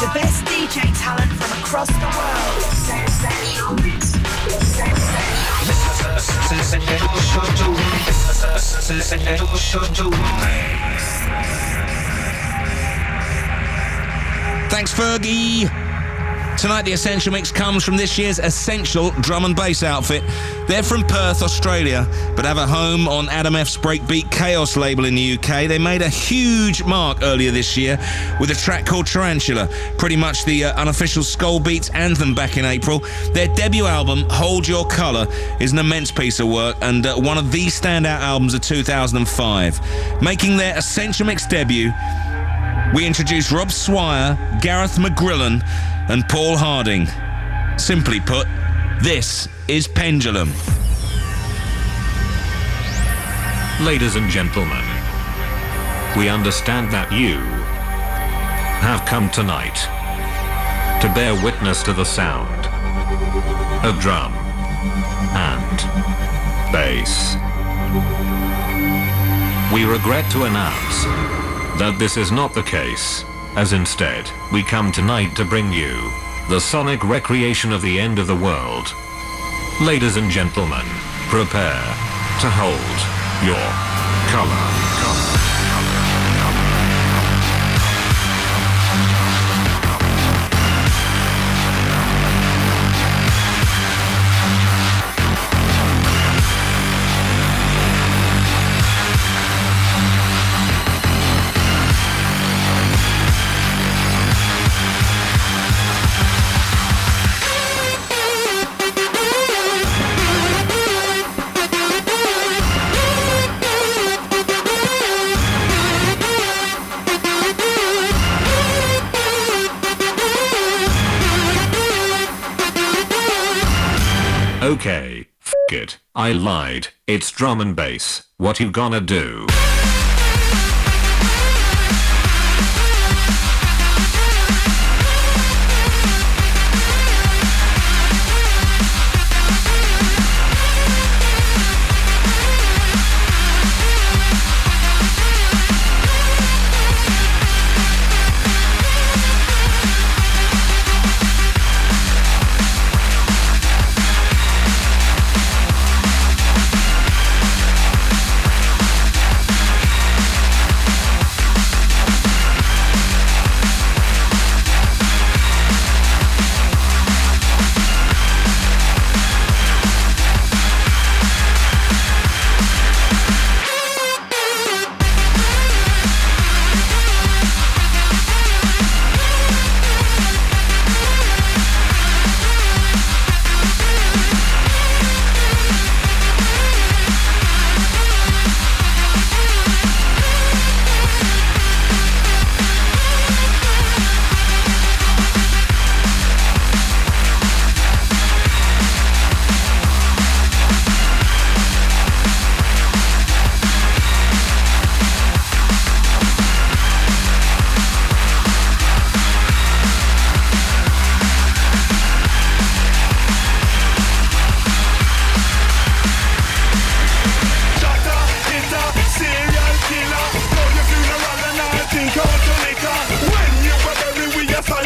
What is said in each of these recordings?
The best DJ talent from across the world. Thanks, Fergie. Tonight, the Essential Mix comes from this year's Essential drum and bass outfit. They're from Perth, Australia, but have a home on Adam F's Breakbeat Kaos label in the UK. They made a huge mark earlier this year with a track called Tarantula, pretty much the uh, unofficial Skull Beats anthem back in April. Their debut album, Hold Your Colour, is an immense piece of work and uh, one of the standout albums of 2005. Making their Essential Mix debut, we introduce Rob Swire, Gareth McGrillen, and Paul Harding. Simply put, this is Pendulum. Ladies and gentlemen, we understand that you have come tonight to bear witness to the sound of drum and bass. We regret to announce that this is not the case, as instead, we come tonight to bring you the sonic recreation of the end of the world. Ladies and gentlemen, prepare to hold your color. I lied. It's drum and bass. What you gonna do?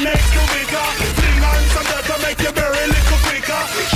make you bigger. Fling on some dirt to make you bury little quicker.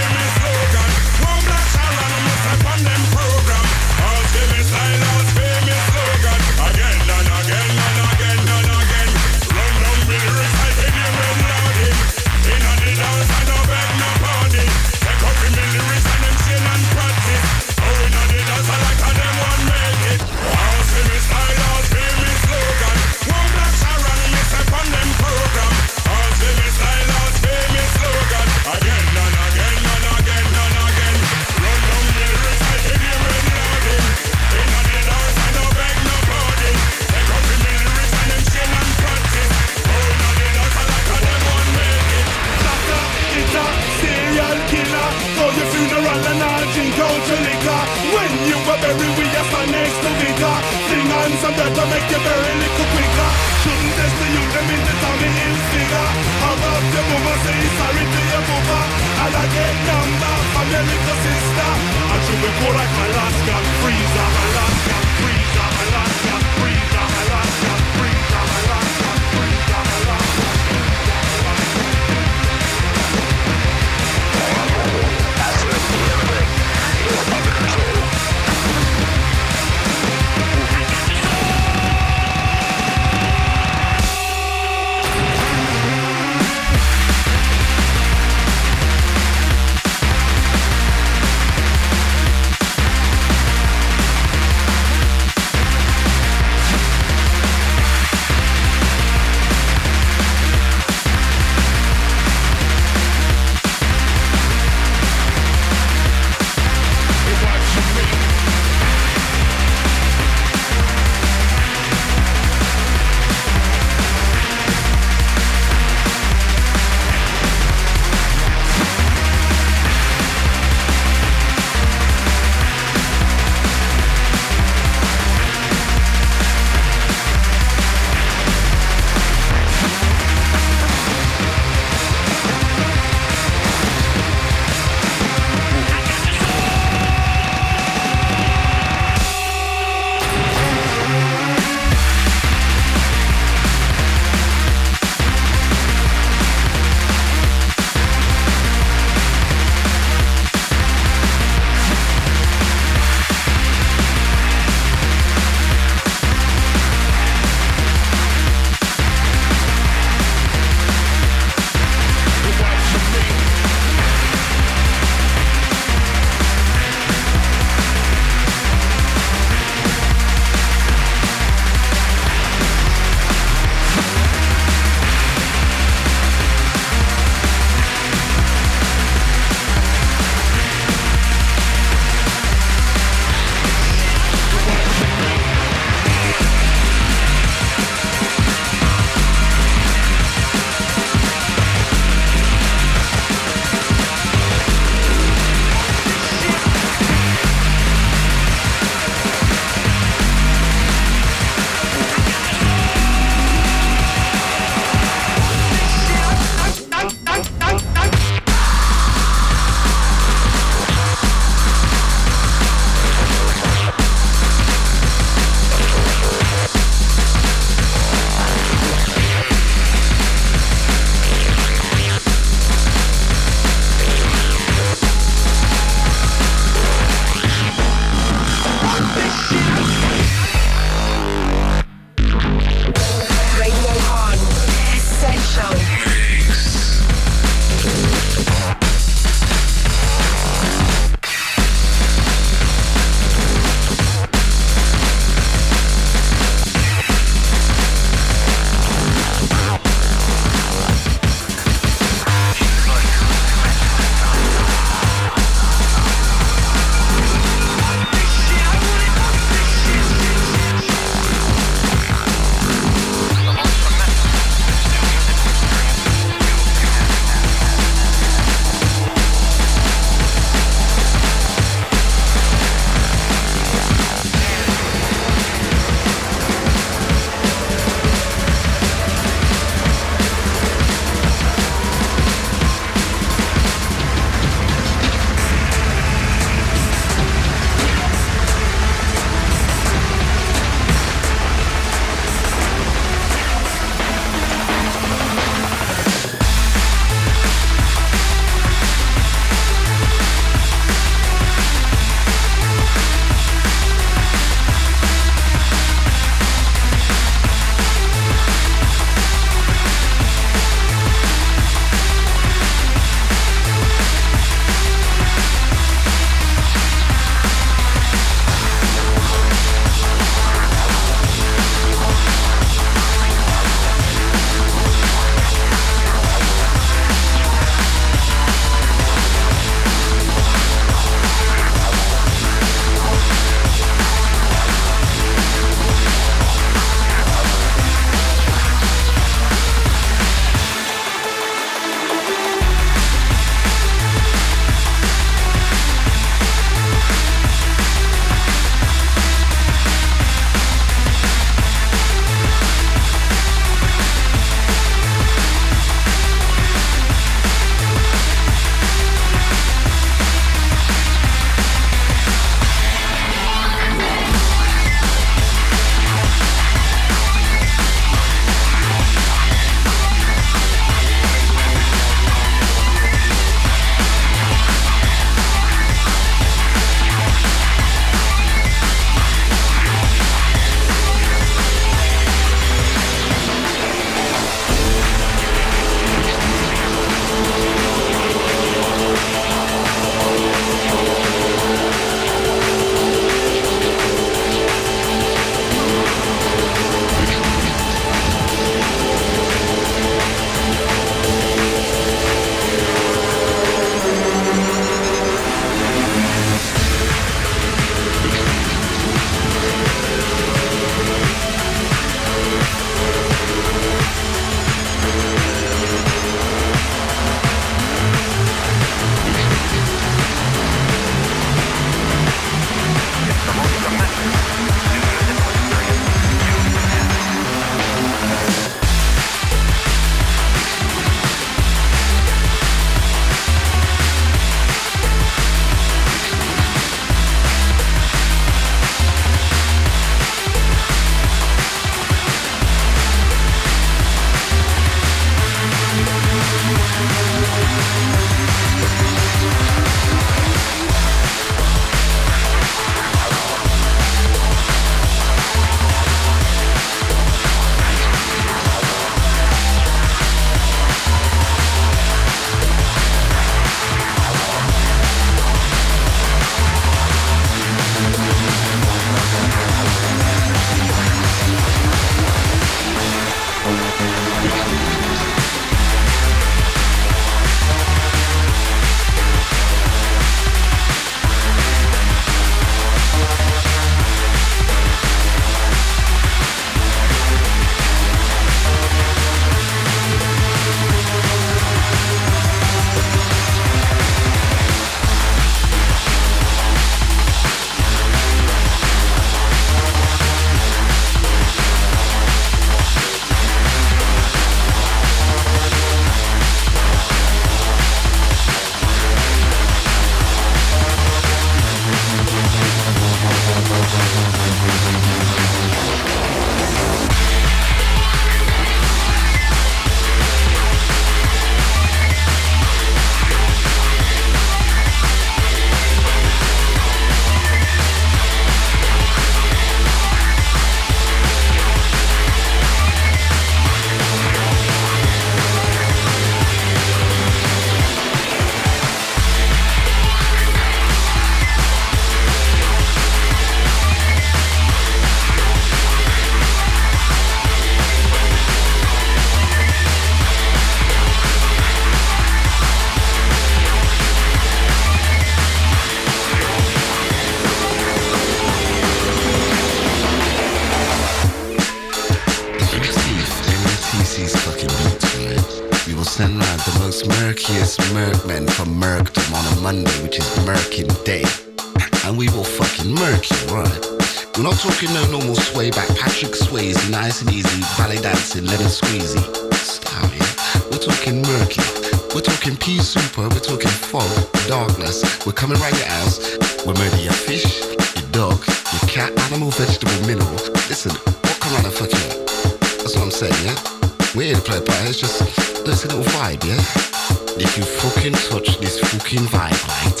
If you fucking touch this fucking vibe light,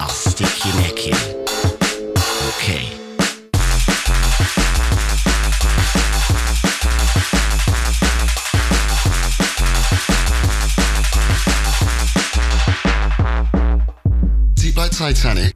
I'll stick your neck in. Okay. Titanic,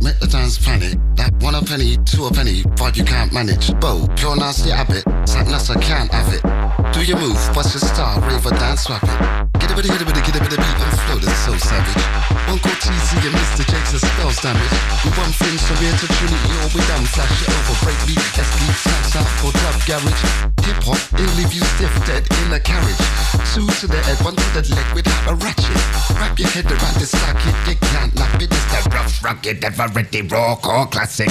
make the dance panic. That one a penny, two a penny, vibe you can't manage. Bo, pure nasty habit, else I can't have it. Do your move, bust your star, rave or dance, swap it. Get a bit, get a bit, get a bit of beat flow that's so savage. Uncle TC and Mr. Are spells damage. We one thing from here to Trinity, all we done, flash it over, break beat, SD, snaps out for club garage. Hip hop, it'll leave you stiff dead in a carriage. Two to the head, one to the leg without a ratchet. Wrap your head around the socket, you can't nap it. It's the rough, rugged, ever ready, raw core classic.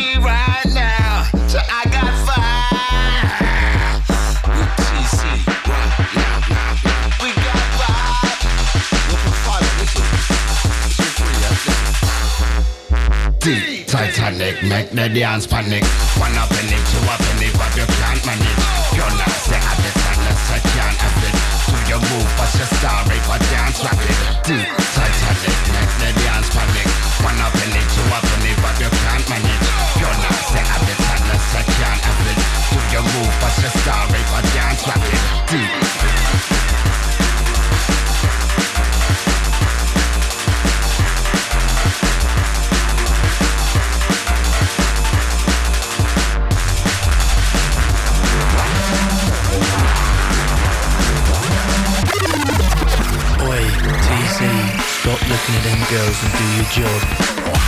make the dance panic. One up in it, two up in it, but you can't manage. You're not the habit unless I can't have it. Do your move, but your story, but dance rapid. Deep Titanic, make the dance panic. One up in it, two up in it, but you can't manage. You're not the habit unless I can't have it. Do your move, but your story, but dance rapid. Deep. Looking at them girls and do your job.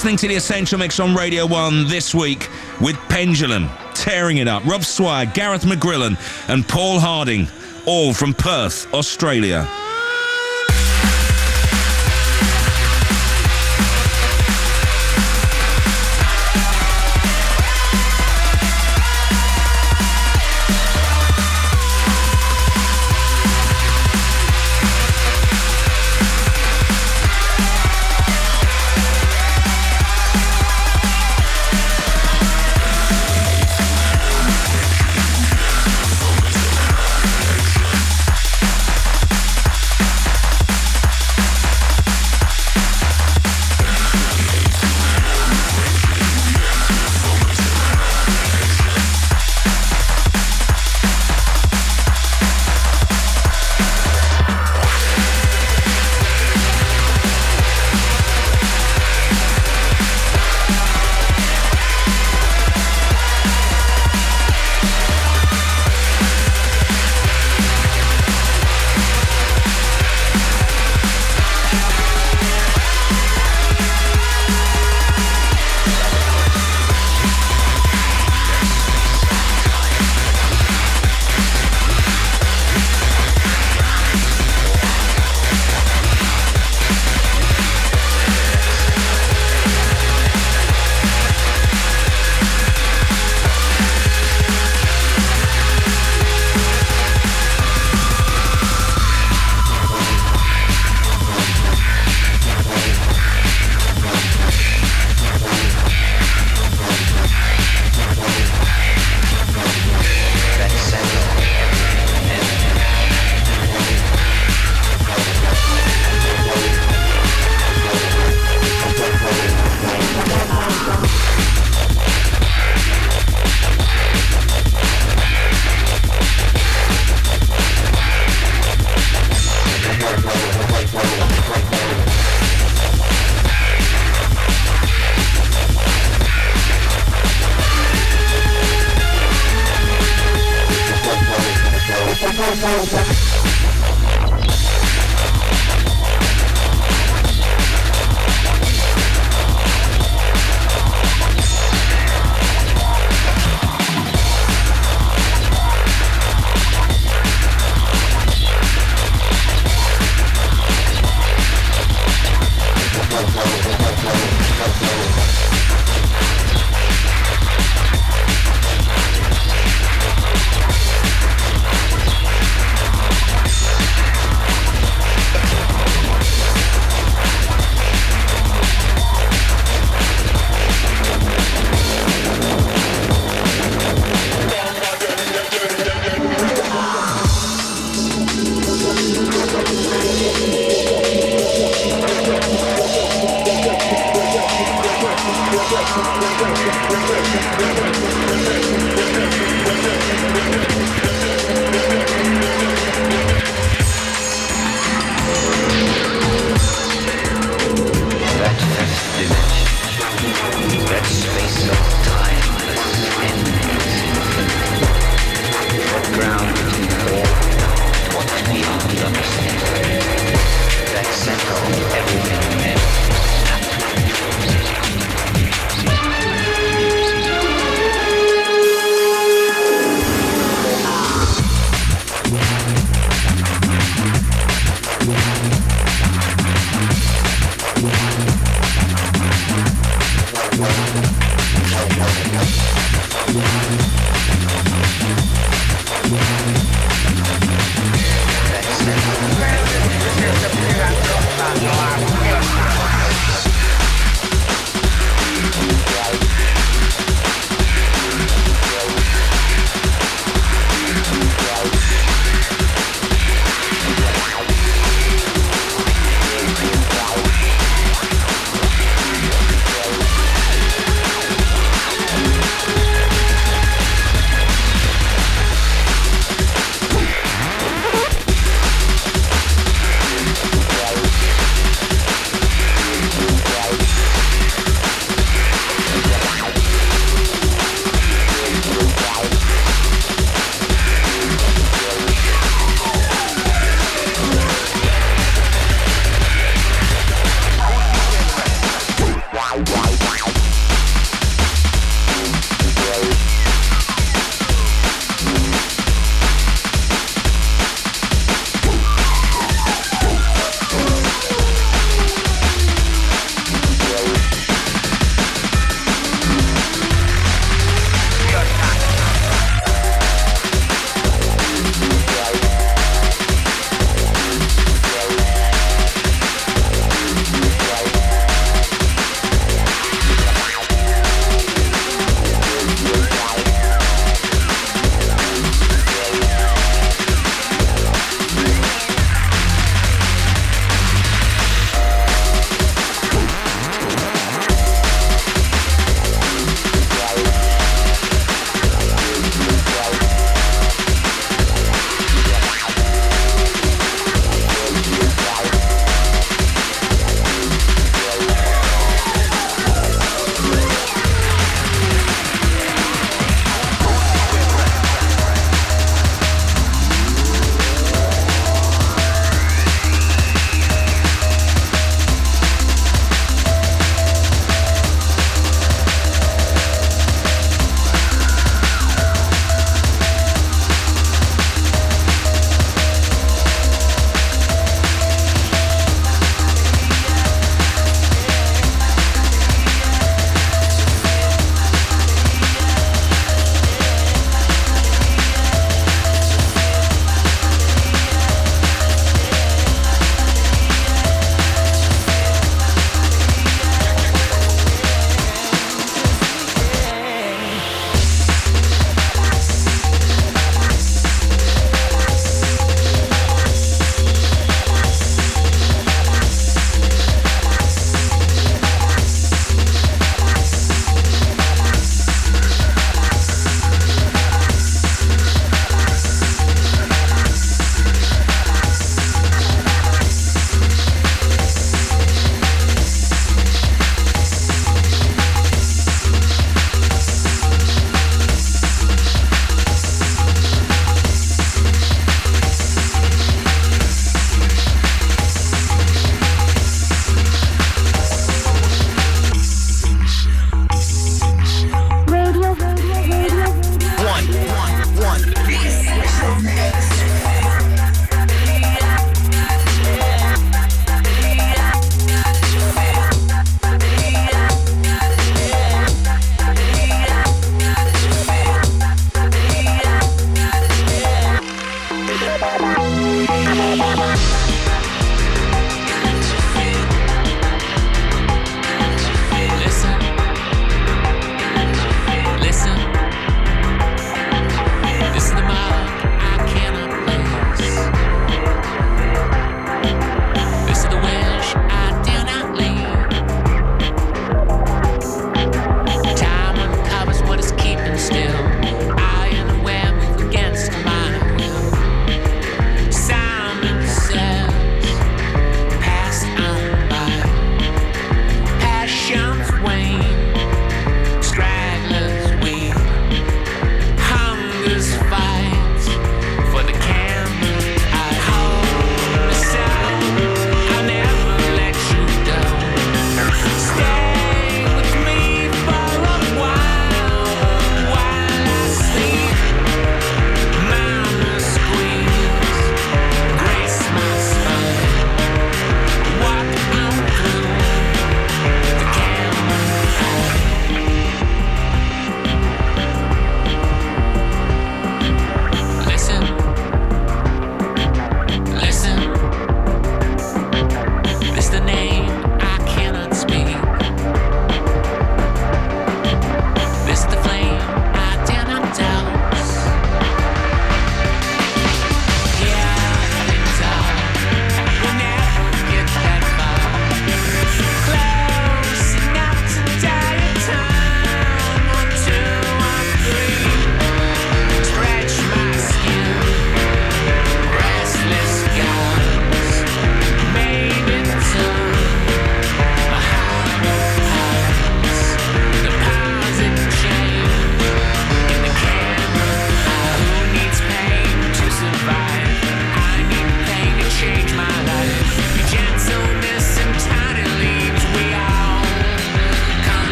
Listening to the Essential Mix on Radio 1 this week with Pendulum, tearing it up. Rob Swire, Gareth McGrillen, and Paul Harding, all from Perth, Australia. la.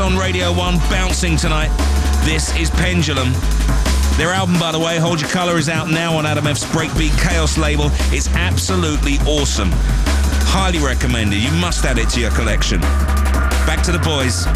on Radio 1, bouncing tonight. This is Pendulum. Their album, by the way, Hold Your Color, is out now on Adam F's Breakbeat Kaos label. It's absolutely awesome. Highly recommended. You must add it to your collection. Back to the boys.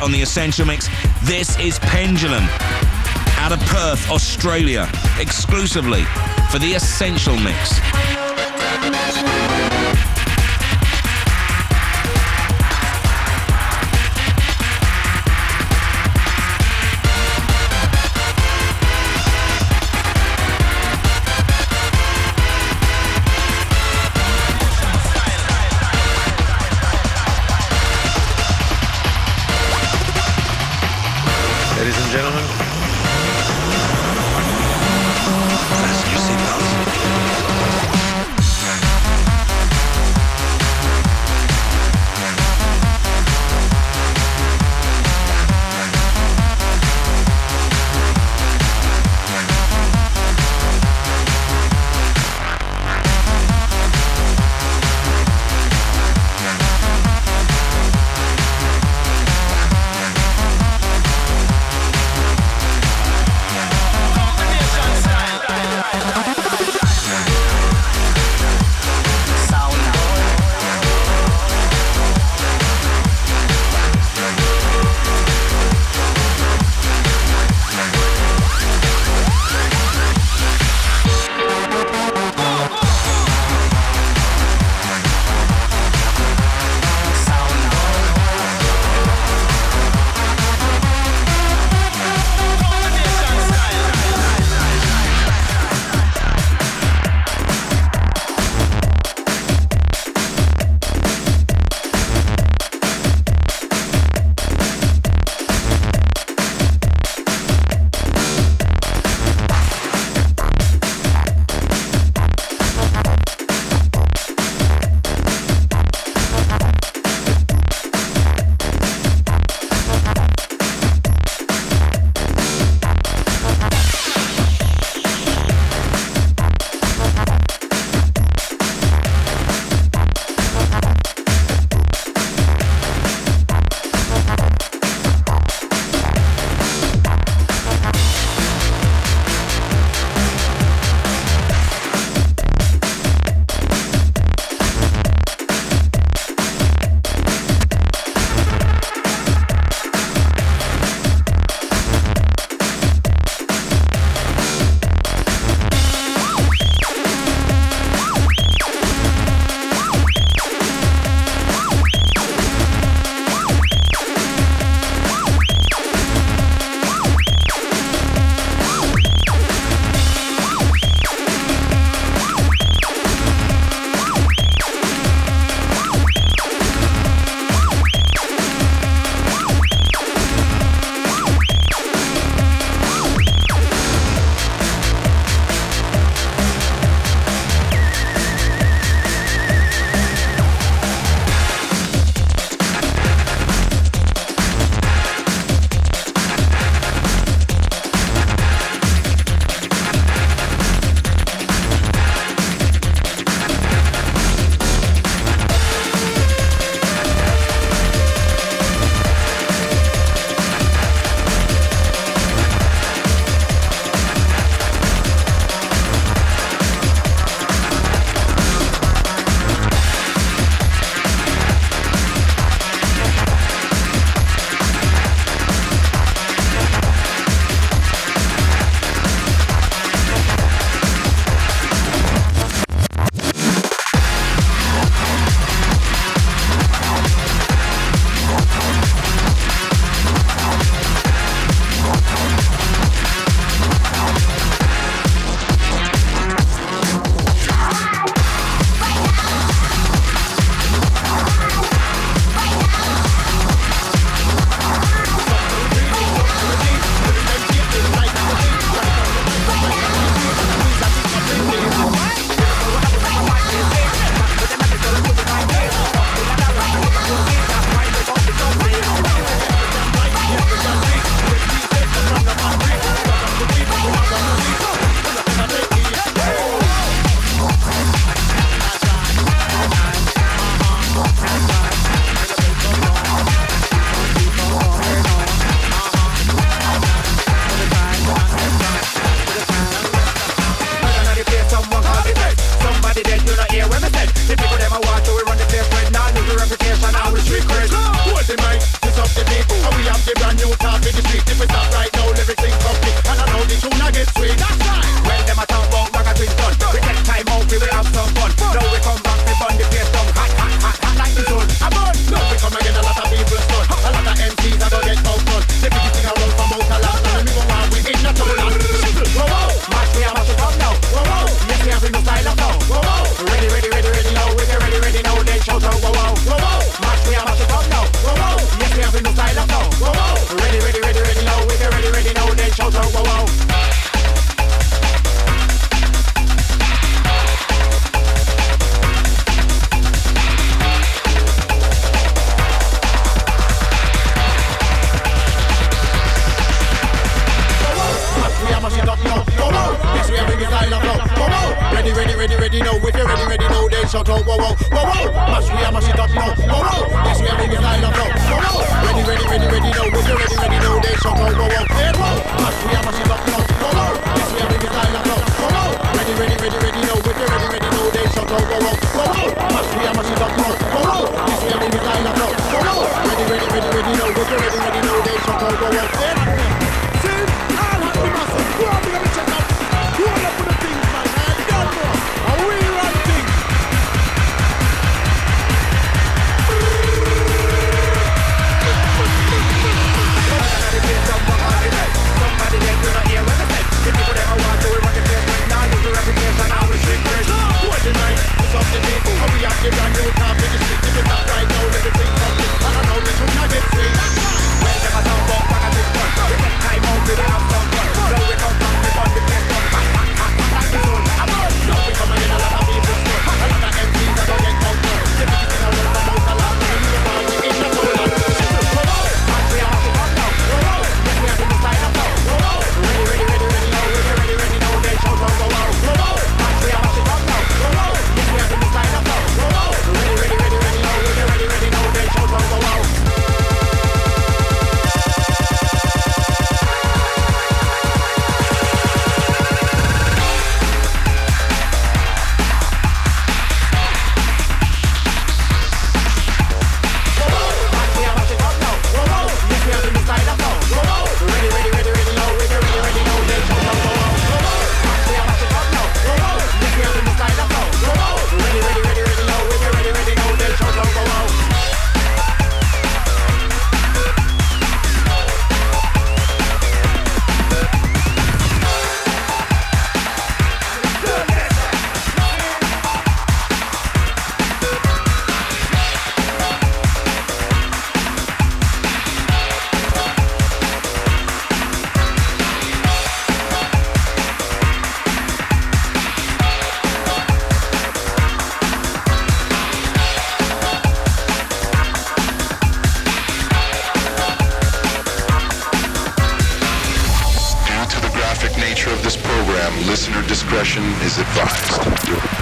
On the Essential Mix. This is Pendulum out of Perth, Australia, exclusively for the Essential Mix. Listener discretion is advised.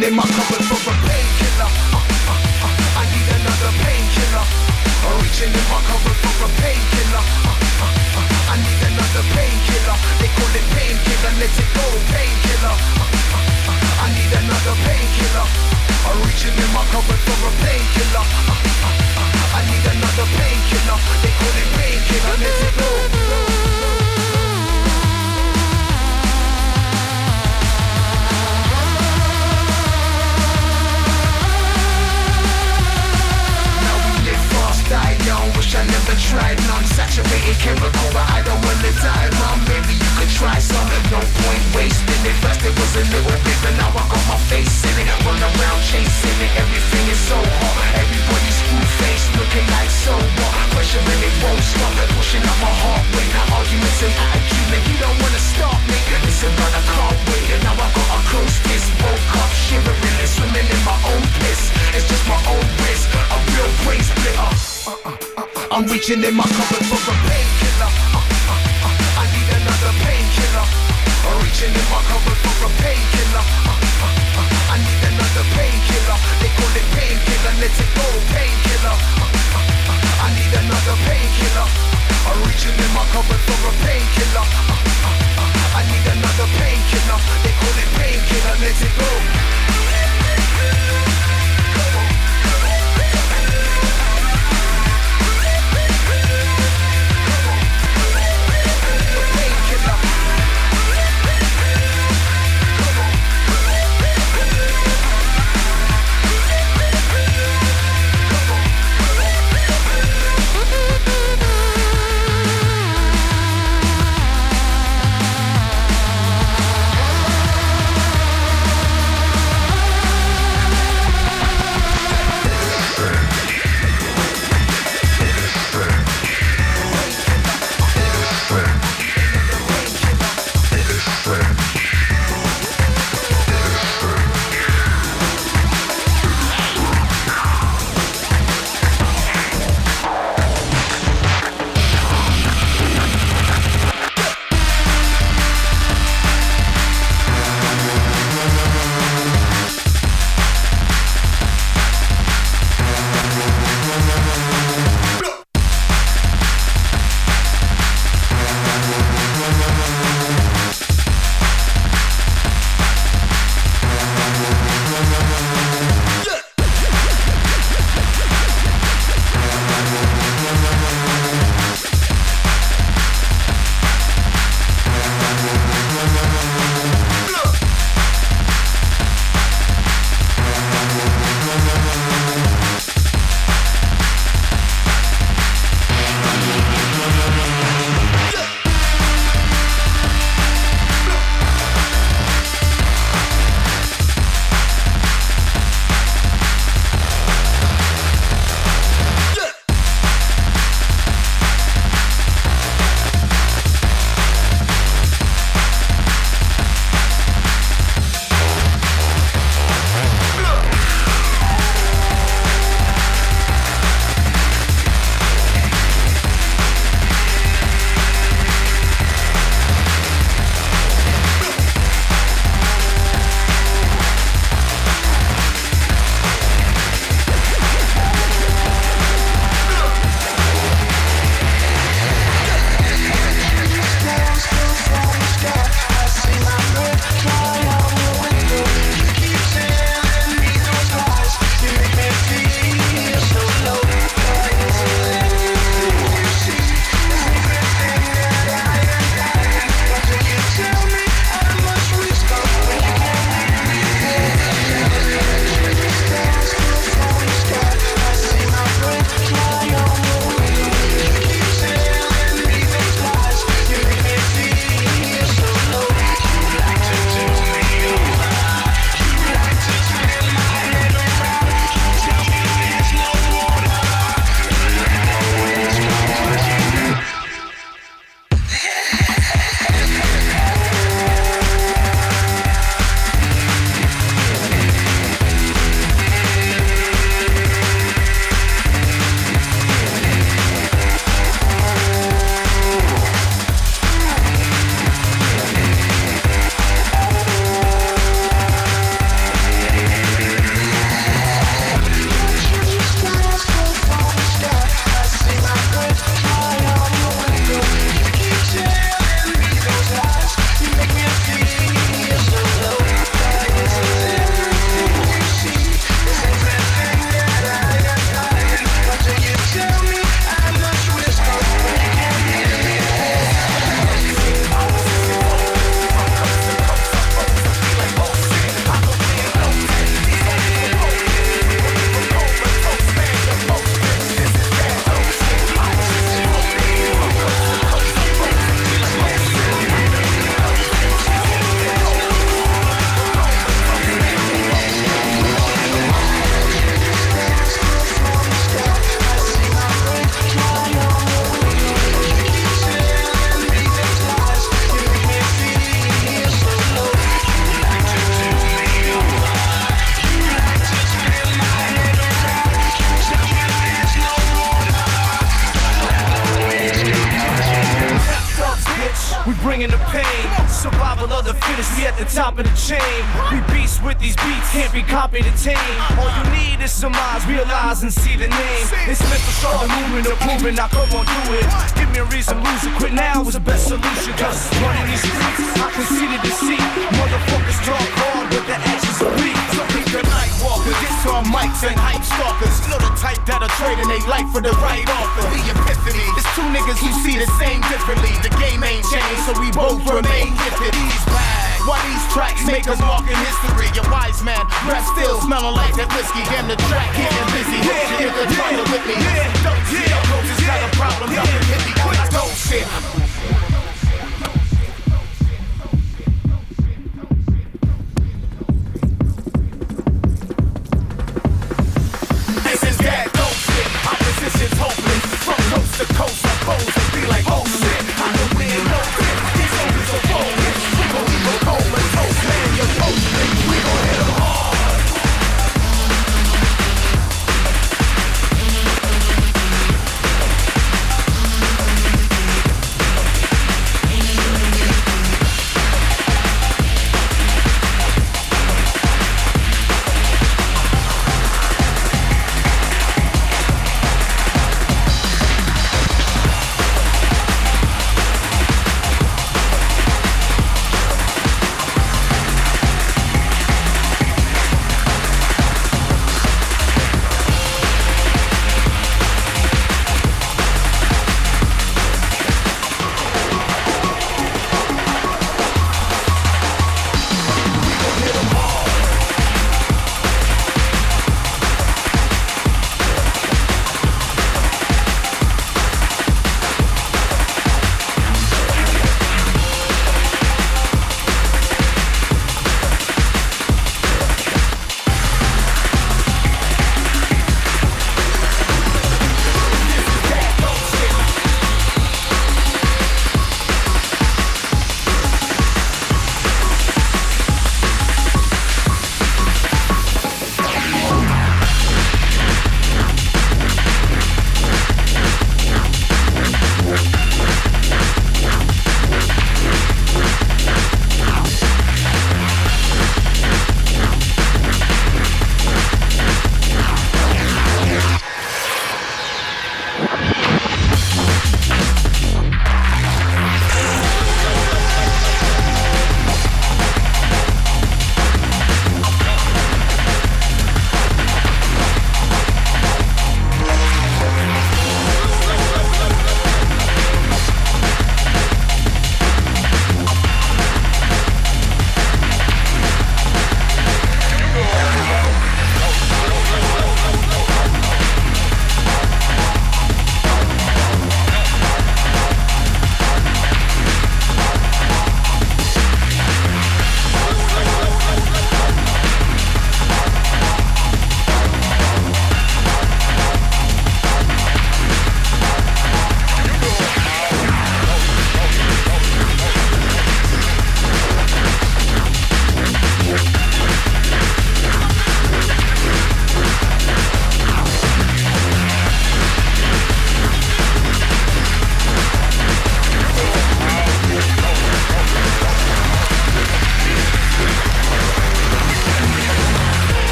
In my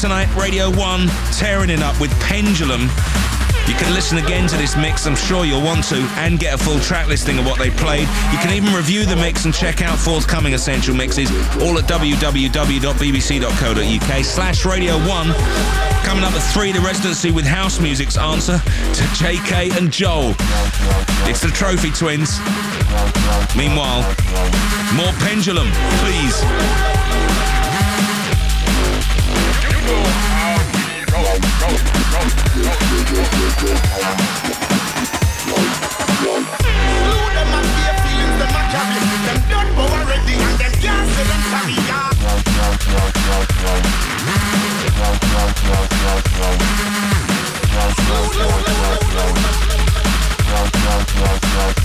Tonight, Radio 1, tearing it up with Pendulum. You can listen again to this mix, I'm sure you'll want to, and get a full track listing of what they played. You can even review the mix and check out forthcoming Essential Mixes, all at www.bbc.co.uk slash Radio 1. Coming up at 3, the residency with house music's answer to JK and Joel. It's the Trophy Twins. Meanwhile, more Pendulum, please.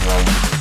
Yeah.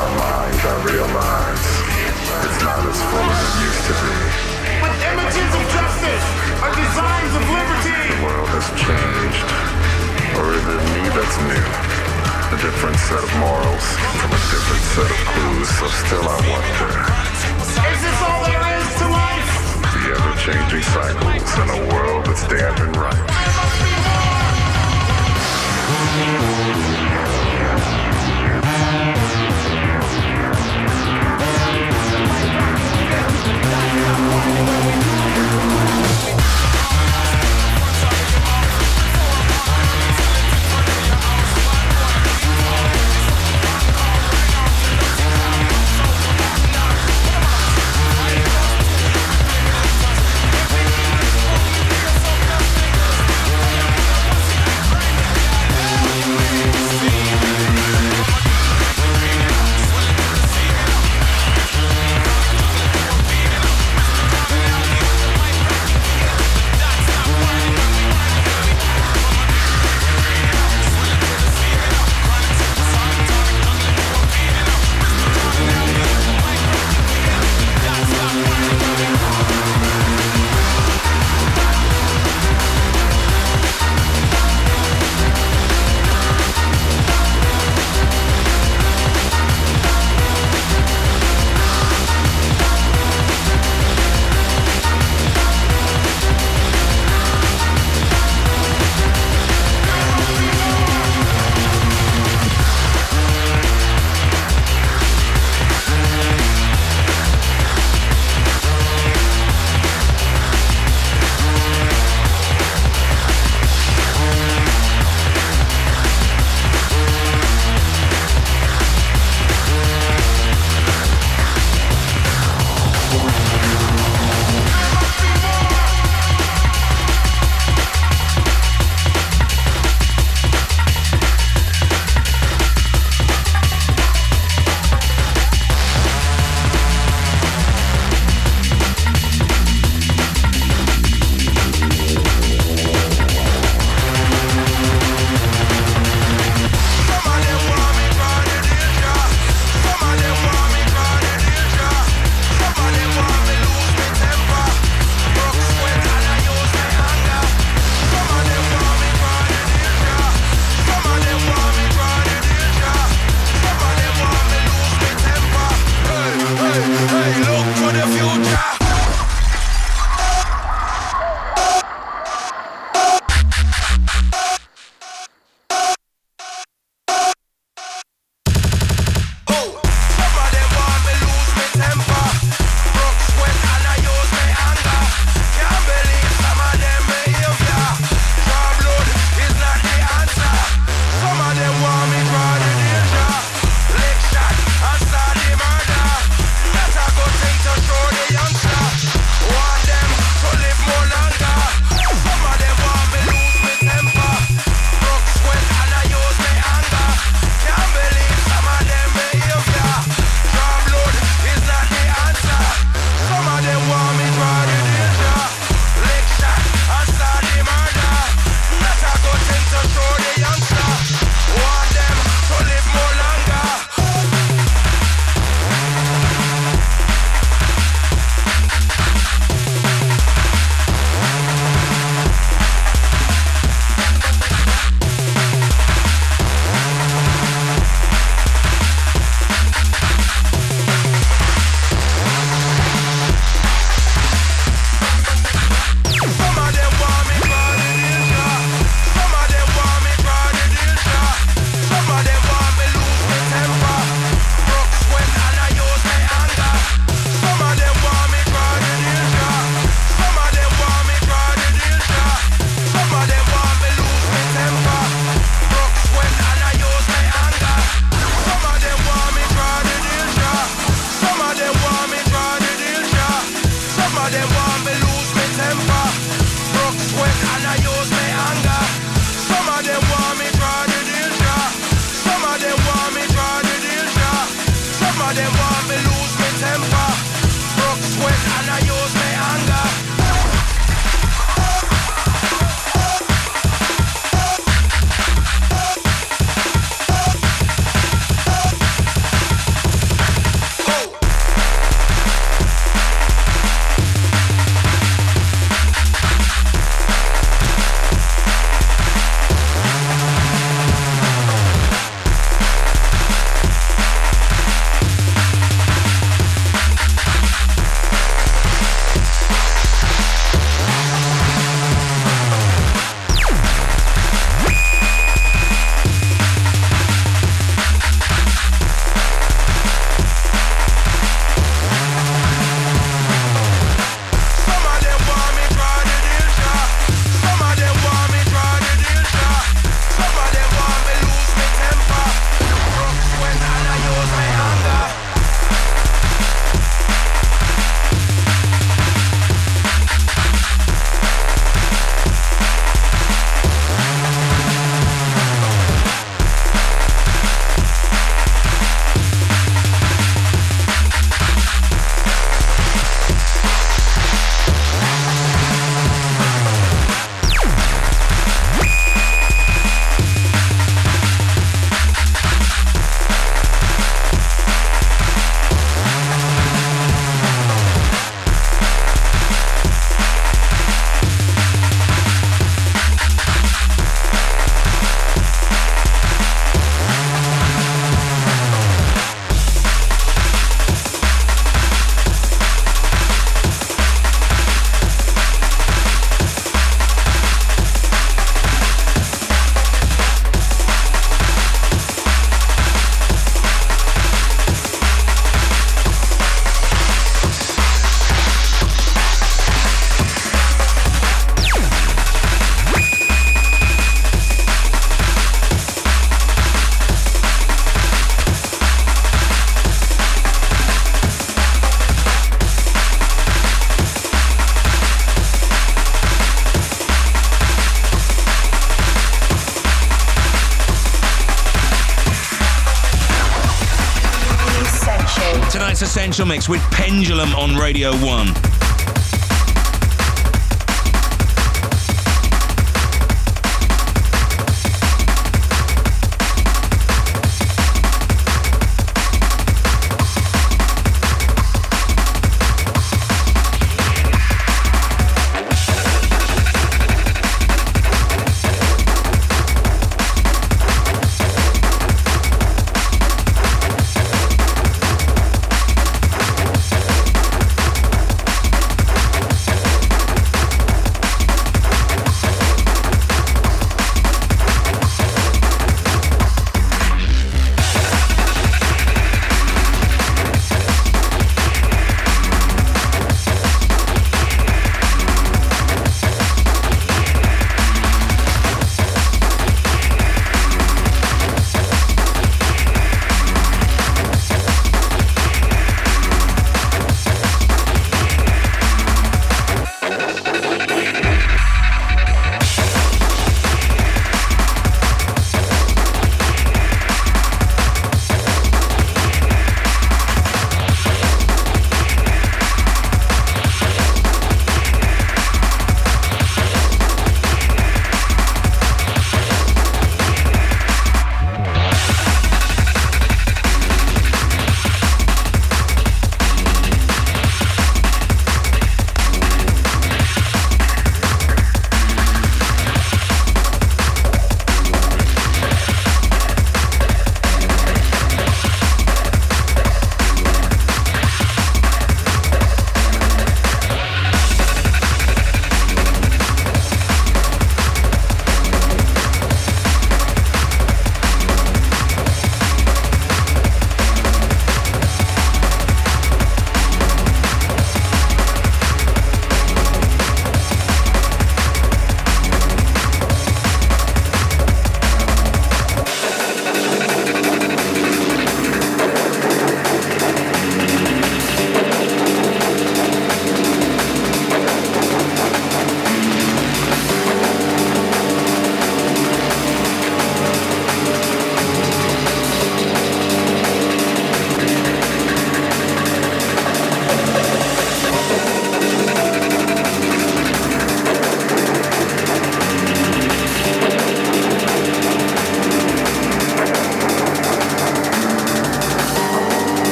my mind, I realize it's not as full as it used to be. With images of justice, are designs of liberty. The world has changed, or is it me that's new? A different set of morals from a different set of clues, so still I wonder. Is this all there is to life? The ever-changing cycles in a world that's damn and right. Essential Mix with Pendulum on Radio 1.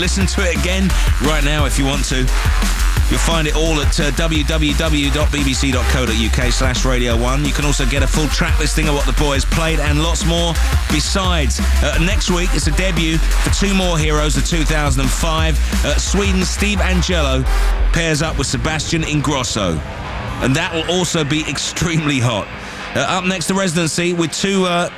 Listen to it again right now if you want to. You'll find it all at uh, www.bbc.co.uk slash Radio 1. You can also get a full track listing of what the boys played and lots more. Besides, uh, next week it's a debut for two more heroes of 2005. Uh, Sweden's Steve Angello pairs up with Sebastian Ingrosso. And that will also be extremely hot. Uh, up next, the residency with two uh,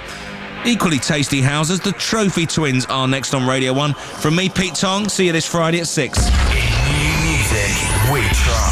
equally tasty houses. The Trophy Twins are next on Radio 1. From me, Pete Tong, see you this Friday at 6. New music we trust.